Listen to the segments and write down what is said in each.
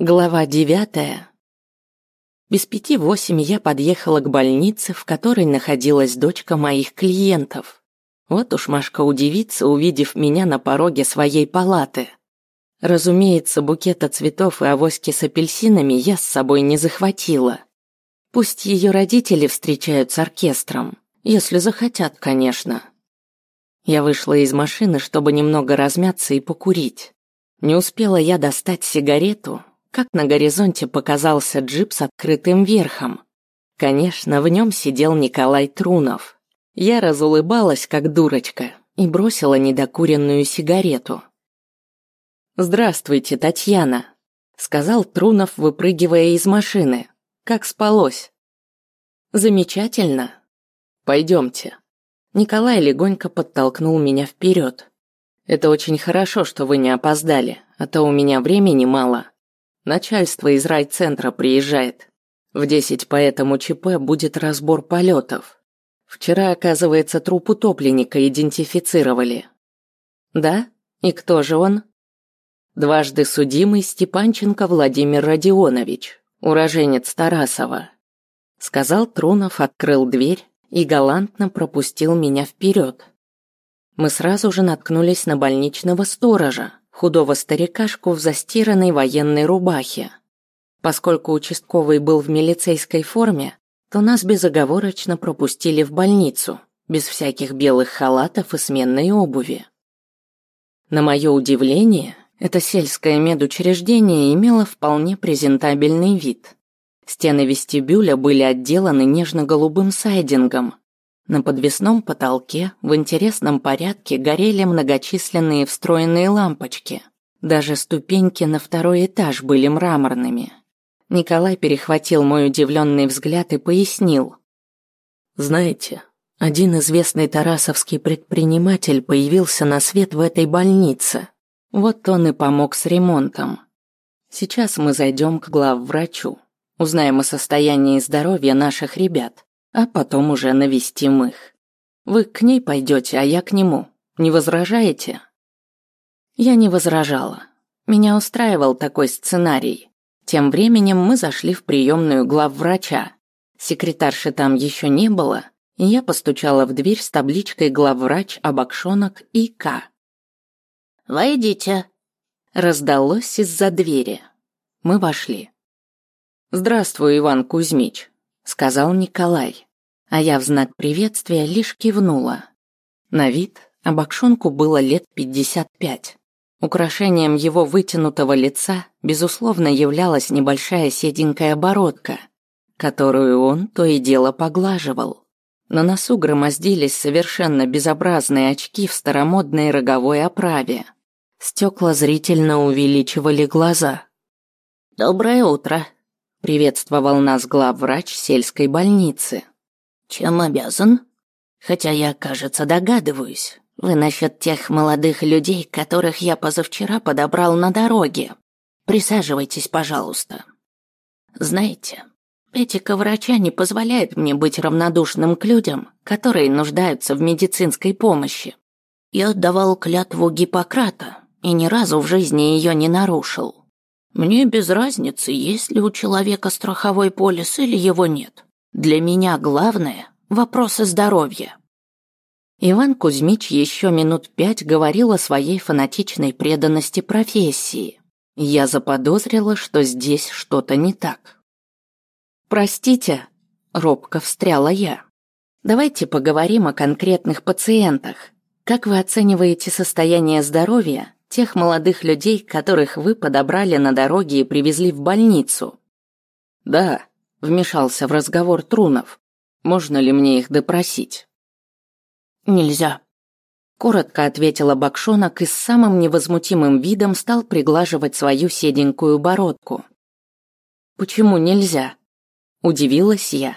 Глава девятая. Без пяти восемь я подъехала к больнице, в которой находилась дочка моих клиентов. Вот уж Машка удивится, увидев меня на пороге своей палаты. Разумеется, букета цветов и авоськи с апельсинами я с собой не захватила. Пусть ее родители встречают с оркестром, если захотят, конечно. Я вышла из машины, чтобы немного размяться и покурить. Не успела я достать сигарету, как на горизонте показался джип с открытым верхом. Конечно, в нем сидел Николай Трунов. Я разулыбалась, как дурочка, и бросила недокуренную сигарету. «Здравствуйте, Татьяна», — сказал Трунов, выпрыгивая из машины. «Как спалось?» «Замечательно. Пойдемте». Николай легонько подтолкнул меня вперед. «Это очень хорошо, что вы не опоздали, а то у меня времени мало». Начальство из райцентра приезжает. В десять по этому ЧП будет разбор полетов. Вчера, оказывается, труп утопленника идентифицировали. Да? И кто же он? Дважды судимый Степанченко Владимир Родионович, уроженец Тарасова. Сказал Трунов, открыл дверь и галантно пропустил меня вперед. Мы сразу же наткнулись на больничного сторожа, худого старикашку в застиранной военной рубахе. Поскольку участковый был в милицейской форме, то нас безоговорочно пропустили в больницу, без всяких белых халатов и сменной обуви. На мое удивление, это сельское медучреждение имело вполне презентабельный вид. Стены вестибюля были отделаны нежно-голубым сайдингом, на подвесном потолке в интересном порядке горели многочисленные встроенные лампочки. Даже ступеньки на второй этаж были мраморными. Николай перехватил мой удивленный взгляд и пояснил. «Знаете, один известный тарасовский предприниматель появился на свет в этой больнице. Вот он и помог с ремонтом. Сейчас мы зайдем к главврачу, узнаем о состоянии здоровья наших ребят а потом уже навестим их. Вы к ней пойдете, а я к нему. Не возражаете? Я не возражала. Меня устраивал такой сценарий. Тем временем мы зашли в приемную главврача. Секретарши там еще не было, и я постучала в дверь с табличкой «Главврач Абакшонок И.К». «Войдите», — раздалось из-за двери. Мы вошли. «Здравствуй, Иван Кузьмич», сказал Николай, а я в знак приветствия лишь кивнула. На вид Абакшонку было лет пятьдесят пять. Украшением его вытянутого лица, безусловно, являлась небольшая седенькая бородка, которую он то и дело поглаживал. На носу громоздились совершенно безобразные очки в старомодной роговой оправе. Стекла зрительно увеличивали глаза. «Доброе утро», Приветствовал нас главврач сельской больницы. Чем обязан? Хотя я, кажется, догадываюсь. Вы насчет тех молодых людей, которых я позавчера подобрал на дороге. Присаживайтесь, пожалуйста. Знаете, этика врача не позволяет мне быть равнодушным к людям, которые нуждаются в медицинской помощи. Я отдавал клятву Гиппократа и ни разу в жизни ее не нарушил. Мне без разницы, есть ли у человека страховой полис или его нет. Для меня главное – вопросы здоровья. Иван Кузьмич еще минут пять говорил о своей фанатичной преданности профессии. Я заподозрила, что здесь что-то не так. «Простите», – робко встряла я. «Давайте поговорим о конкретных пациентах. Как вы оцениваете состояние здоровья Тех молодых людей, которых вы подобрали на дороге и привезли в больницу. Да, вмешался в разговор Трунов. Можно ли мне их допросить? Нельзя. Коротко ответила Бакшонок и с самым невозмутимым видом стал приглаживать свою седенькую бородку. Почему нельзя? Удивилась я.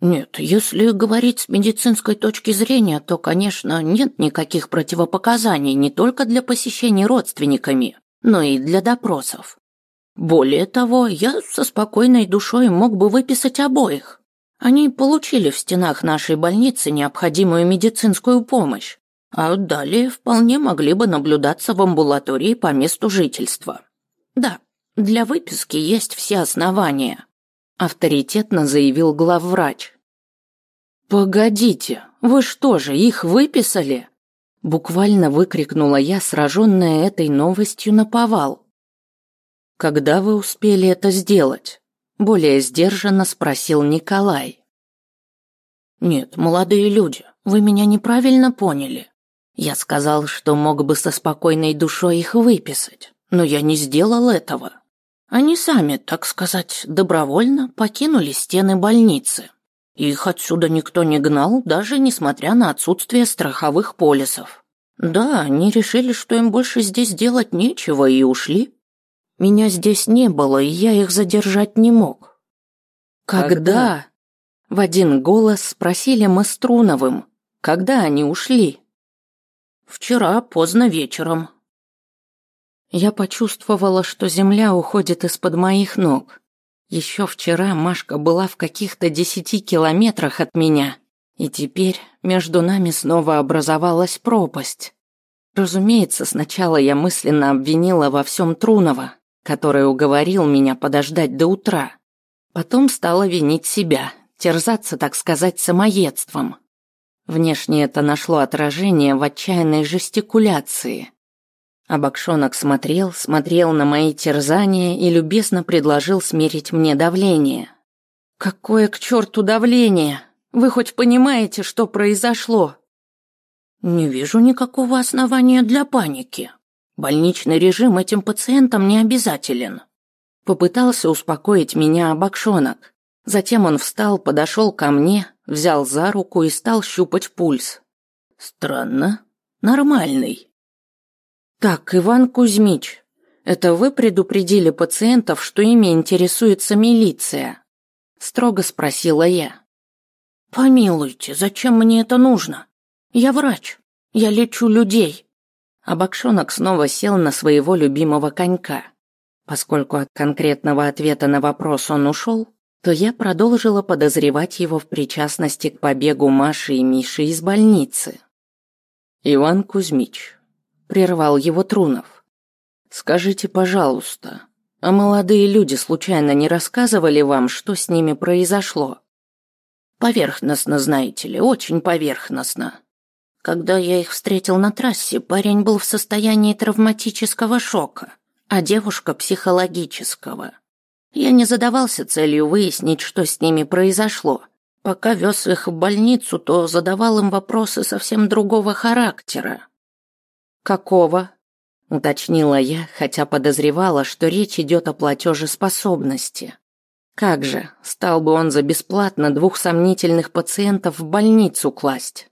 Нет, если говорить с медицинской точки зрения, то, конечно, нет никаких противопоказаний не только для посещений родственниками, но и для допросов. Более того, я со спокойной душой мог бы выписать обоих. Они получили в стенах нашей больницы необходимую медицинскую помощь, а далее вполне могли бы наблюдаться в амбулатории по месту жительства. Да, Для выписки есть все основания», – авторитетно заявил главврач. «Погодите, вы что же, их выписали?» Буквально выкрикнула я, сраженная этой новостью на повал. «Когда вы успели это сделать?» Более сдержанно спросил Николай. «Нет, молодые люди, вы меня неправильно поняли. Я сказал, что мог бы со спокойной душой их выписать, но я не сделал этого. Они сами, так сказать, добровольно покинули стены больницы. Их отсюда никто не гнал, даже несмотря на отсутствие страховых полисов. Да, они решили, что им больше здесь делать нечего, и ушли. Меня здесь не было, и я их задержать не мог. Когда? В один голос спросили мы с Труновым. Когда они ушли? Вчера поздно вечером. Я почувствовала, что земля уходит из-под моих ног. Еще вчера Машка была в каких-то десяти километрах от меня, и теперь между нами снова образовалась пропасть. Разумеется, сначала я мысленно обвинила во всем Трунова, который уговорил меня подождать до утра. Потом стала винить себя, терзаться, так сказать, самоедством. Внешне это нашло отражение в отчаянной жестикуляции. Абакшонок смотрел, смотрел на мои терзания и любезно предложил смерить мне давление. «Какое к черту давление? Вы хоть понимаете, что произошло?» «Не вижу никакого основания для паники. Больничный режим этим пациентам не обязателен». Попытался успокоить меня Абакшонок. Затем он встал, подошел ко мне, взял за руку и стал щупать пульс. Странно. Нормальный. Так, Иван Кузьмич, это вы предупредили пациентов, что ими интересуется милиция? Строго спросила я. Помилуйте, зачем мне это нужно? Я врач. Я лечу людей. Абакшонок снова сел на своего любимого конька. Поскольку от конкретного ответа на вопрос он ушел, то я продолжила подозревать его в причастности к побегу Маши и Миши из больницы. «Иван Кузьмич», — прервал его Трунов, — «скажите, пожалуйста, а молодые люди случайно не рассказывали вам, что с ними произошло?» «Поверхностно, знаете ли, очень поверхностно. Когда я их встретил на трассе, парень был в состоянии травматического шока, а девушка – психологического». Я не задавался целью выяснить, что с ними произошло. Пока вез их в больницу, то задавал им вопросы совсем другого характера. «Какого?» – уточнила я, хотя подозревала, что речь идет о платежеспособности. Как же, стал бы он за бесплатно двух сомнительных пациентов в больницу класть?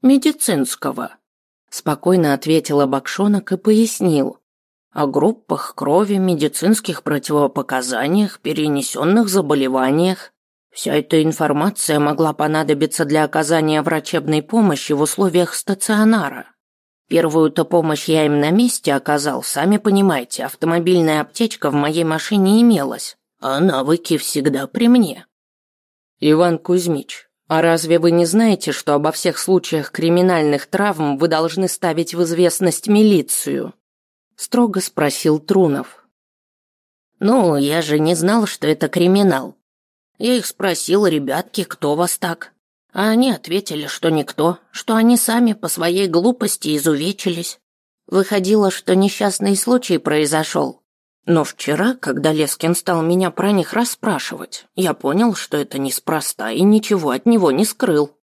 «Медицинского», – спокойно ответила Бакшонок и пояснил о группах крови, медицинских противопоказаниях, перенесенных заболеваниях. Вся эта информация могла понадобиться для оказания врачебной помощи в условиях стационара. Первую-то помощь я им на месте оказал, сами понимаете, автомобильная аптечка в моей машине имелась, а навыки всегда при мне. Иван Кузьмич, а разве вы не знаете, что обо всех случаях криминальных травм вы должны ставить в известность милицию? строго спросил Трунов. Ну, я же не знал, что это криминал. Я их спросил, ребятки, кто вас так? А они ответили, что никто, что они сами по своей глупости изувечились. Выходило, что несчастный случай произошел. Но вчера, когда Лескин стал меня про них расспрашивать, я понял, что это неспроста и ничего от него не скрыл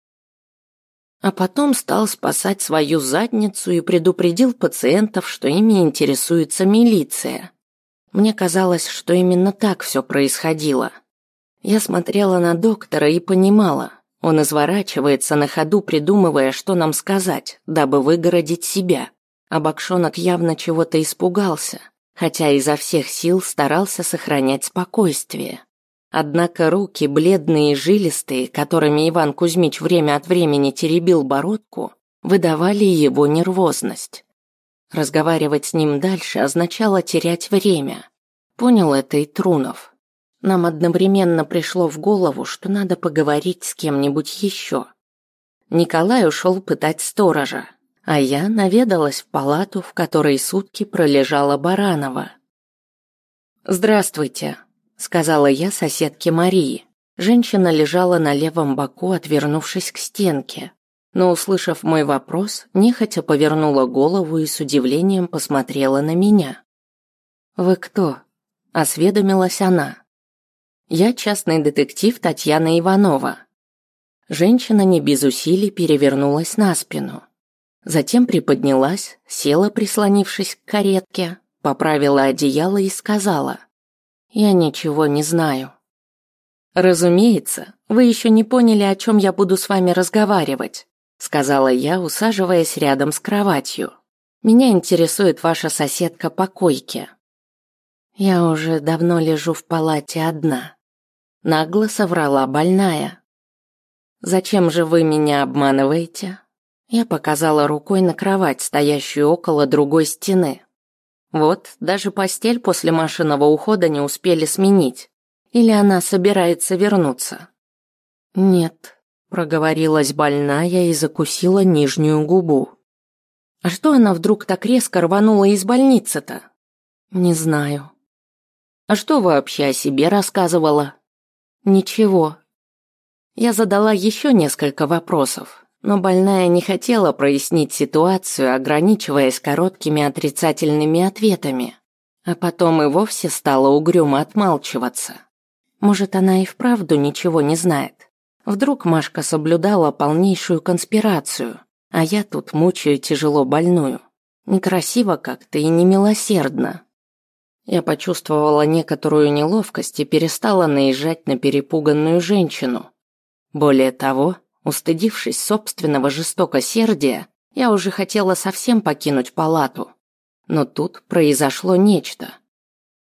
а потом стал спасать свою задницу и предупредил пациентов, что ими интересуется милиция. Мне казалось, что именно так все происходило. Я смотрела на доктора и понимала, он изворачивается на ходу, придумывая, что нам сказать, дабы выгородить себя. А Бакшонок явно чего-то испугался, хотя изо всех сил старался сохранять спокойствие. Однако руки, бледные и жилистые, которыми Иван Кузьмич время от времени теребил бородку, выдавали его нервозность. Разговаривать с ним дальше означало терять время. Понял это и Трунов. Нам одновременно пришло в голову, что надо поговорить с кем-нибудь еще. Николай ушел пытать сторожа, а я наведалась в палату, в которой сутки пролежала Баранова. «Здравствуйте», — сказала я соседке Марии. Женщина лежала на левом боку, отвернувшись к стенке, но, услышав мой вопрос, нехотя повернула голову и с удивлением посмотрела на меня. «Вы кто?» – осведомилась она. «Я частный детектив Татьяна Иванова». Женщина не без усилий перевернулась на спину. Затем приподнялась, села, прислонившись к каретке, поправила одеяло и сказала. «Я ничего не знаю». «Разумеется, вы еще не поняли, о чем я буду с вами разговаривать», сказала я, усаживаясь рядом с кроватью. «Меня интересует ваша соседка по койке». «Я уже давно лежу в палате одна», нагло соврала больная. «Зачем же вы меня обманываете?» Я показала рукой на кровать, стоящую около другой стены. Вот, даже постель после машинного ухода не успели сменить. Или она собирается вернуться? Нет, проговорилась больная и закусила нижнюю губу. А что она вдруг так резко рванула из больницы-то? Не знаю. А что вообще о себе рассказывала? Ничего. Я задала еще несколько вопросов, но больная не хотела прояснить ситуацию, ограничиваясь короткими отрицательными ответами, а потом и вовсе стала угрюмо отмалчиваться. Может, она и вправду ничего не знает. Вдруг Машка соблюдала полнейшую конспирацию, а я тут мучаю тяжело больную. Некрасиво как-то и немилосердно. Я почувствовала некоторую неловкость и перестала наезжать на перепуганную женщину. Более того, устыдившись собственного жестокосердия, я уже хотела совсем покинуть палату. Но тут произошло нечто.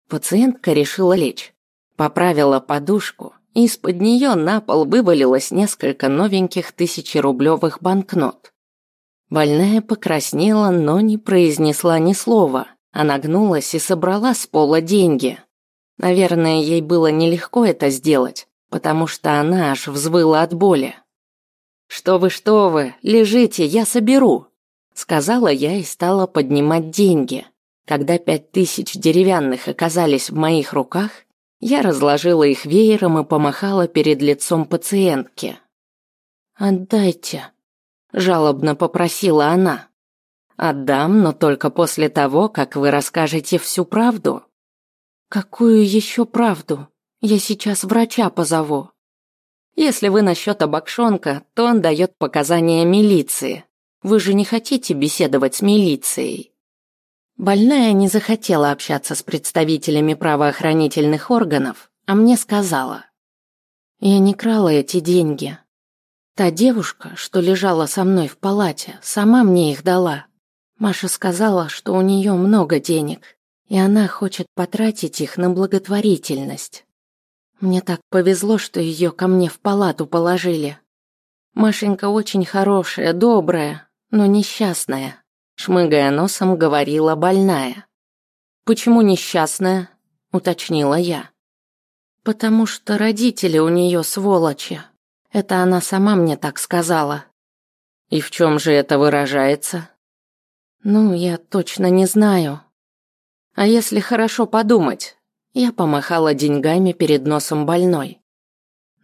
Пациентка решила лечь, Поправила подушку, и из-под нее на пол вывалилось несколько новеньких тысячерублевых банкнот. Больная покраснела, но не произнесла ни слова. Она нагнулась и собрала с пола деньги. Наверное, ей было нелегко это сделать, потому что она аж взвыла от боли. «Что вы, что вы, лежите, я соберу», сказала я и стала поднимать деньги. Когда пять тысяч деревянных оказались в моих руках, я разложила их веером и помахала перед лицом пациентки. «Отдайте», – жалобно попросила она. «Отдам, но только после того, как вы расскажете всю правду». «Какую еще правду? Я сейчас врача позову». «Если вы насчет Абакшонка, то он дает показания милиции. Вы же не хотите беседовать с милицией?» Больная не захотела общаться с представителями правоохранительных органов, а мне сказала. Я не крала эти деньги. Та девушка, что лежала со мной в палате, сама мне их дала. Маша сказала, что у нее много денег, и она хочет потратить их на благотворительность. Мне так повезло, что ее ко мне в палату положили. Машенька очень хорошая, добрая, но несчастная шмыгая носом, говорила больная. «Почему несчастная?» – уточнила я. «Потому что родители у нее сволочи. Это она сама мне так сказала». «И в чем же это выражается?» «Ну, я точно не знаю. А если хорошо подумать?» Я помахала деньгами перед носом больной.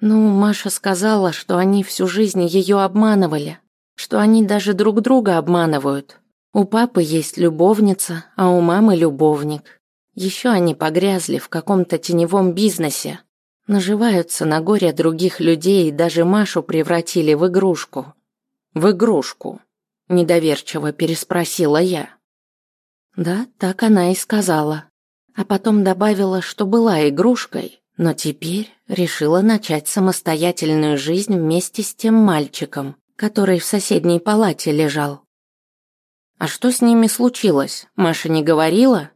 Ну, Маша сказала, что они всю жизнь ее обманывали, что они даже друг друга обманывают. У папы есть любовница, а у мамы любовник. Еще они погрязли в каком-то теневом бизнесе. Наживаются на горе других людей и даже Машу превратили в игрушку. В игрушку? Недоверчиво переспросила я. Да, так она и сказала. А потом добавила, что была игрушкой, но теперь решила начать самостоятельную жизнь вместе с тем мальчиком, который в соседней палате лежал. А что с ними случилось? Маша не говорила?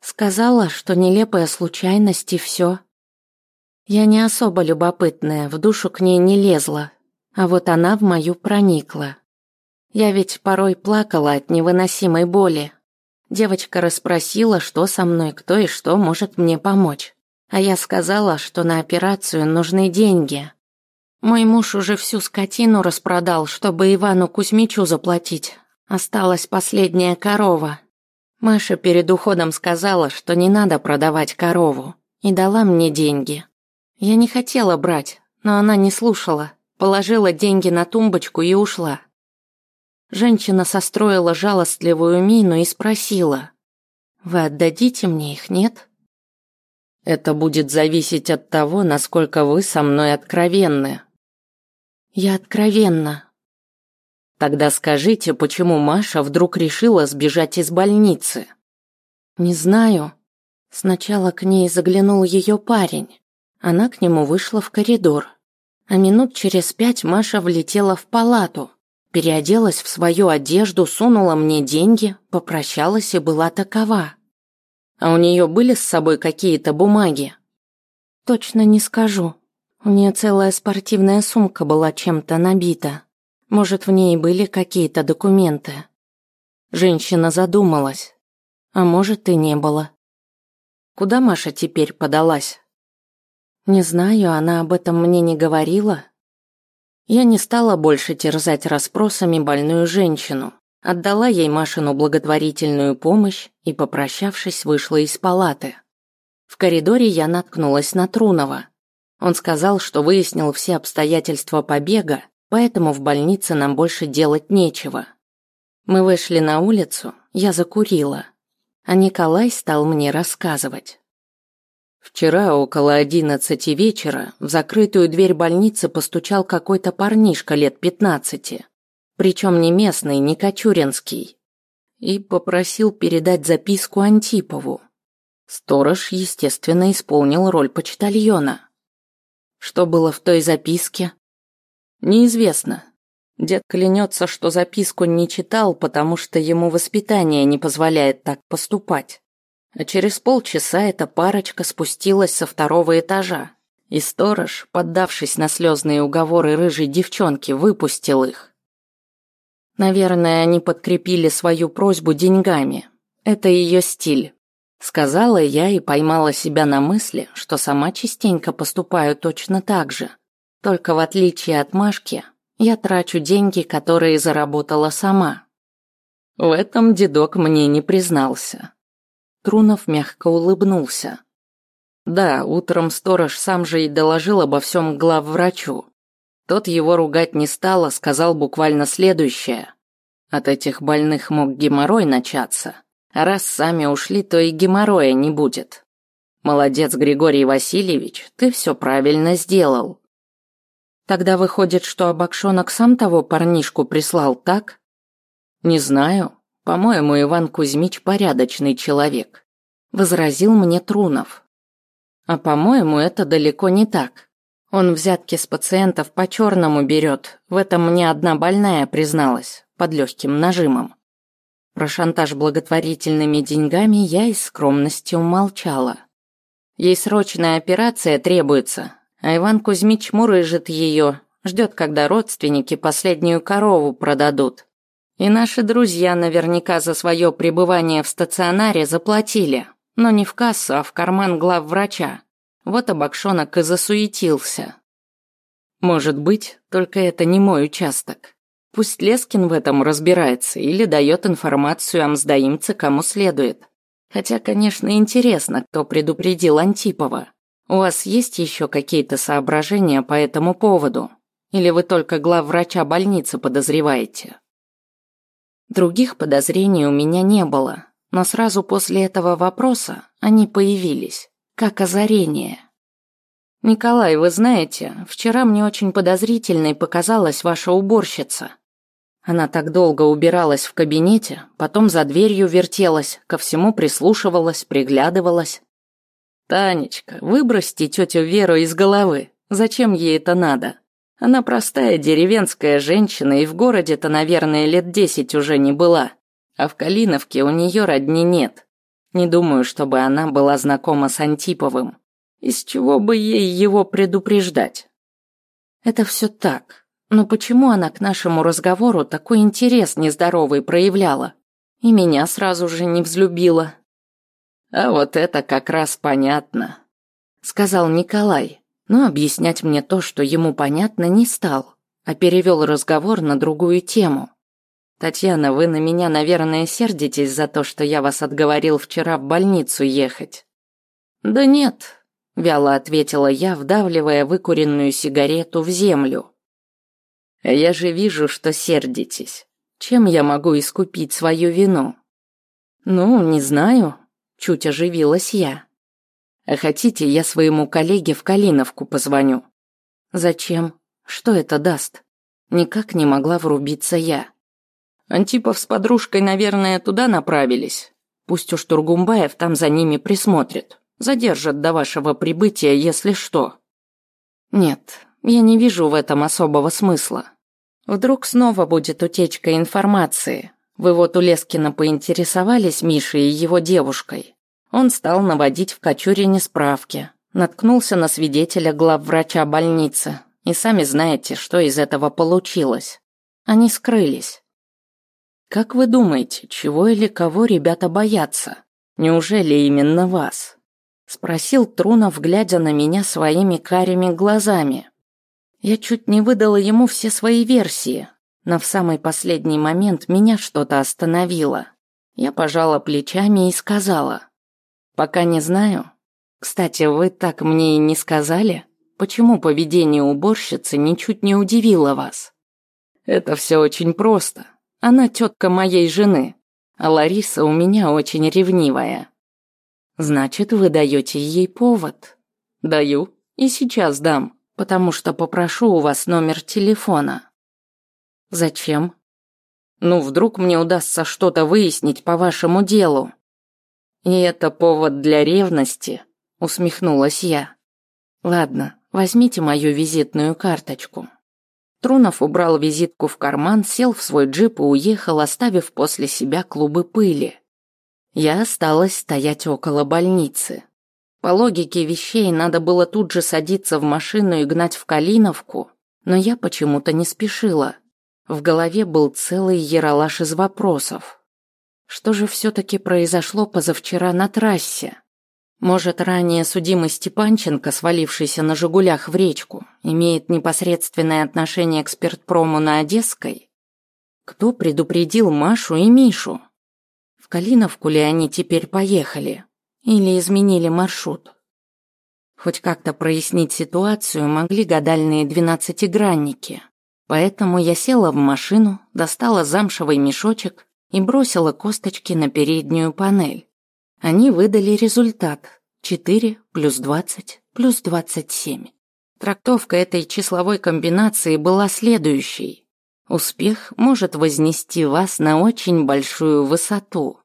Сказала, что нелепая случайность и все. Я не особо любопытная, в душу к ней не лезла, а вот она в мою проникла. Я ведь порой плакала от невыносимой боли. Девочка расспросила, что со мной, кто и что может мне помочь. А я сказала, что на операцию нужны деньги. Мой муж уже всю скотину распродал, чтобы Ивану Кузьмичу заплатить, Осталась последняя корова. Маша перед уходом сказала, что не надо продавать корову, и дала мне деньги. Я не хотела брать, но она не слушала, положила деньги на тумбочку и ушла. Женщина состроила жалостливую мину и спросила, «Вы отдадите мне их, нет?» «Это будет зависеть от того, насколько вы со мной откровенны». «Я откровенна», Тогда скажите, почему Маша вдруг решила сбежать из больницы? Не знаю. Сначала к ней заглянул ее парень. Она к нему вышла в коридор. А минут через пять Маша влетела в палату, переоделась в свою одежду, сунула мне деньги, попрощалась и была такова. А у нее были с собой какие-то бумаги? Точно не скажу. У нее целая спортивная сумка была чем-то набита. Может, в ней были какие-то документы. Женщина задумалась. А может, и не было. Куда Маша теперь подалась? Не знаю, она об этом мне не говорила. Я не стала больше терзать расспросами больную женщину. Отдала ей Машину благотворительную помощь и, попрощавшись, вышла из палаты. В коридоре я наткнулась на Трунова. Он сказал, что выяснил все обстоятельства побега поэтому в больнице нам больше делать нечего. Мы вышли на улицу, я закурила, а Николай стал мне рассказывать. Вчера около одиннадцати вечера в закрытую дверь больницы постучал какой-то парнишка лет пятнадцати, причем не местный, не кочуринский, и попросил передать записку Антипову. Сторож, естественно, исполнил роль почтальона. Что было в той записке? Неизвестно. Дед клянется, что записку не читал, потому что ему воспитание не позволяет так поступать. А через полчаса эта парочка спустилась со второго этажа, и сторож, поддавшись на слезные уговоры рыжей девчонки, выпустил их. Наверное, они подкрепили свою просьбу деньгами. Это ее стиль. Сказала я и поймала себя на мысли, что сама частенько поступаю точно так же. Только в отличие от Машки, я трачу деньги, которые заработала сама. В этом дедок мне не признался. Трунов мягко улыбнулся. Да, утром сторож сам же и доложил обо всем главврачу. Тот его ругать не стал, а сказал буквально следующее. От этих больных мог геморрой начаться. А раз сами ушли, то и геморроя не будет. Молодец, Григорий Васильевич, ты все правильно сделал. Тогда выходит, что Абакшонок сам того парнишку прислал, так? Не знаю. По-моему, Иван Кузьмич порядочный человек. Возразил мне Трунов. А по-моему, это далеко не так. Он взятки с пациентов по-черному берет. В этом мне одна больная призналась, под легким нажимом. Про шантаж благотворительными деньгами я из скромности умолчала. Ей срочная операция требуется, а Иван Кузьмич мурыжит ее, ждет, когда родственники последнюю корову продадут. И наши друзья наверняка за свое пребывание в стационаре заплатили, но не в кассу, а в карман главврача. Вот Абакшонок и засуетился. Может быть, только это не мой участок. Пусть Лескин в этом разбирается или дает информацию о мздоимце кому следует. Хотя, конечно, интересно, кто предупредил Антипова. У вас есть еще какие-то соображения по этому поводу? Или вы только главврача больницы подозреваете? Других подозрений у меня не было, но сразу после этого вопроса они появились, как озарение. Николай, вы знаете, вчера мне очень подозрительной показалась ваша уборщица. Она так долго убиралась в кабинете, потом за дверью вертелась, ко всему прислушивалась, приглядывалась. «Танечка, выбросьте тетю Веру из головы. Зачем ей это надо? Она простая деревенская женщина и в городе-то, наверное, лет десять уже не была. А в Калиновке у нее родни нет. Не думаю, чтобы она была знакома с Антиповым. Из чего бы ей его предупреждать? Это все так. Но почему она к нашему разговору такой интерес нездоровый проявляла? И меня сразу же не взлюбила. А вот это как раз понятно, сказал Николай, но объяснять мне то, что ему понятно, не стал, а перевел разговор на другую тему. Татьяна, вы на меня, наверное, сердитесь за то, что я вас отговорил вчера в больницу ехать. Да нет, вяло ответила я, вдавливая выкуренную сигарету в землю. Я же вижу, что сердитесь. Чем я могу искупить свою вину? Ну, не знаю, чуть оживилась я. А хотите, я своему коллеге в Калиновку позвоню? Зачем? Что это даст? Никак не могла врубиться я. Антипов с подружкой, наверное, туда направились. Пусть уж Тургумбаев там за ними присмотрит. Задержат до вашего прибытия, если что. Нет, я не вижу в этом особого смысла. Вдруг снова будет утечка информации. Вы вот у Лескина поинтересовались Мишей и его девушкой. Он стал наводить в Кочурине справки. Наткнулся на свидетеля главврача больницы. И сами знаете, что из этого получилось. Они скрылись. Как вы думаете, чего или кого ребята боятся? Неужели именно вас? Спросил Трунов, глядя на меня своими карими глазами. Я чуть не выдала ему все свои версии, но в самый последний момент меня что-то остановило. Я пожала плечами и сказала. «Пока не знаю. Кстати, вы так мне и не сказали, почему поведение уборщицы ничуть не удивило вас?» «Это все очень просто. Она тетка моей жены, а Лариса у меня очень ревнивая». Значит, вы даете ей повод. Даю. И сейчас дам, потому что попрошу у вас номер телефона. Зачем? Ну, вдруг мне удастся что-то выяснить по вашему делу. И это повод для ревности, усмехнулась я. Ладно, возьмите мою визитную карточку. Трунов убрал визитку в карман, сел в свой джип и уехал, оставив после себя клубы пыли. Я осталась стоять около больницы. По логике вещей надо было тут же садиться в машину и гнать в Калиновку, но я почему-то не спешила. В голове был целый яролаж из вопросов. Что же все-таки произошло позавчера на трассе? Может, ранее судимый Степанченко, свалившийся на «Жигулях» в речку, имеет непосредственное отношение к спиртпрому на Одесской? Кто предупредил Машу и Мишу? В Калиновку ли они теперь поехали? Или изменили маршрут? Хоть как-то прояснить ситуацию могли гадальные двенадцатигранники. Поэтому я села в машину, достала замшевый мешочек и бросила косточки на переднюю панель. Они выдали результат 4 плюс 20 плюс 27. Трактовка этой числовой комбинации была следующей. Успех может вознести вас на очень большую высоту.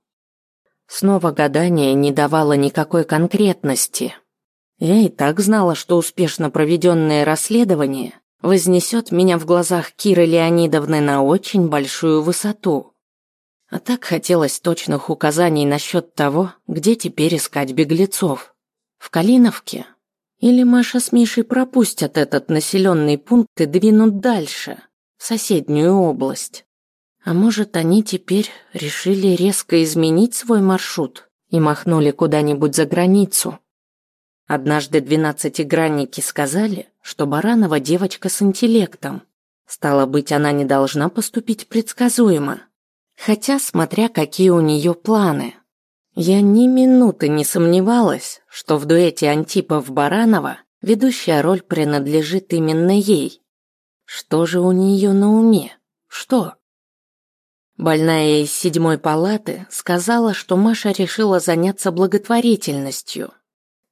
Снова гадание не давало никакой конкретности. Я и так знала, что успешно проведенное расследование вознесет меня в глазах Киры Леонидовны на очень большую высоту. А так хотелось точных указаний насчет того, где теперь искать беглецов. В Калиновке? Или Маша с Мишей пропустят этот населенный пункт и двинут дальше? соседнюю область. А может, они теперь решили резко изменить свой маршрут и махнули куда-нибудь за границу? Однажды двенадцатигранники сказали, что Баранова девочка с интеллектом. Стало быть, она не должна поступить предсказуемо. Хотя, смотря какие у нее планы. Я ни минуты не сомневалась, что в дуэте Антипов-Баранова ведущая роль принадлежит именно ей. Что же у нее на уме? Что? Больная из седьмой палаты сказала, что Маша решила заняться благотворительностью.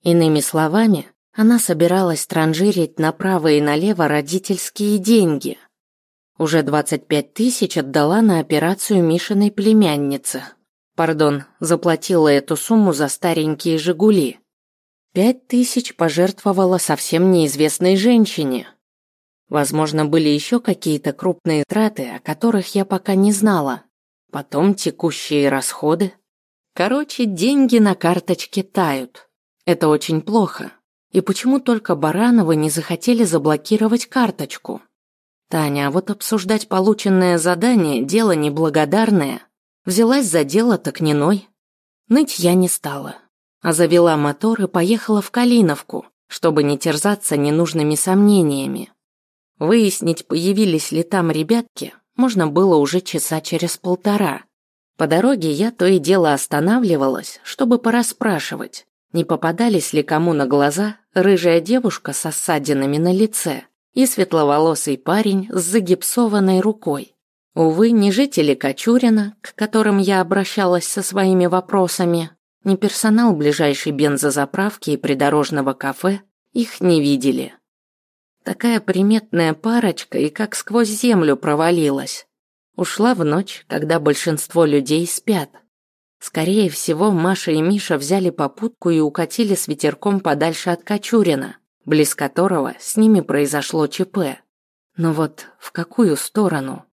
Иными словами, она собиралась транжирить направо и налево родительские деньги. Уже 25 тысяч отдала на операцию Мишиной племянницы. Пардон, заплатила эту сумму за старенькие «Жигули». Пять тысяч пожертвовала совсем неизвестной женщине – Возможно, были еще какие-то крупные траты, о которых я пока не знала. Потом текущие расходы. Короче, деньги на карточке тают. Это очень плохо. И почему только Барановы не захотели заблокировать карточку? Таня, а вот обсуждать полученное задание – дело неблагодарное. Взялась за дело, так не ной. Ныть я не стала, а завела мотор и поехала в Калиновку, чтобы не терзаться ненужными сомнениями. Выяснить, появились ли там ребятки, можно было уже часа через полтора. По дороге я то и дело останавливалась, чтобы порасспрашивать, не попадались ли кому на глаза рыжая девушка со ссадинами на лице и светловолосый парень с загипсованной рукой. Увы, ни жители Кочурина, к которым я обращалась со своими вопросами, ни персонал ближайшей бензозаправки и придорожного кафе их не видели. Такая приметная парочка и как сквозь землю провалилась. Ушла в ночь, когда большинство людей спят. Скорее всего, Маша и Миша взяли попутку и укатили с ветерком подальше от Кочурина, близ которого с ними произошло ЧП. Но вот в какую сторону?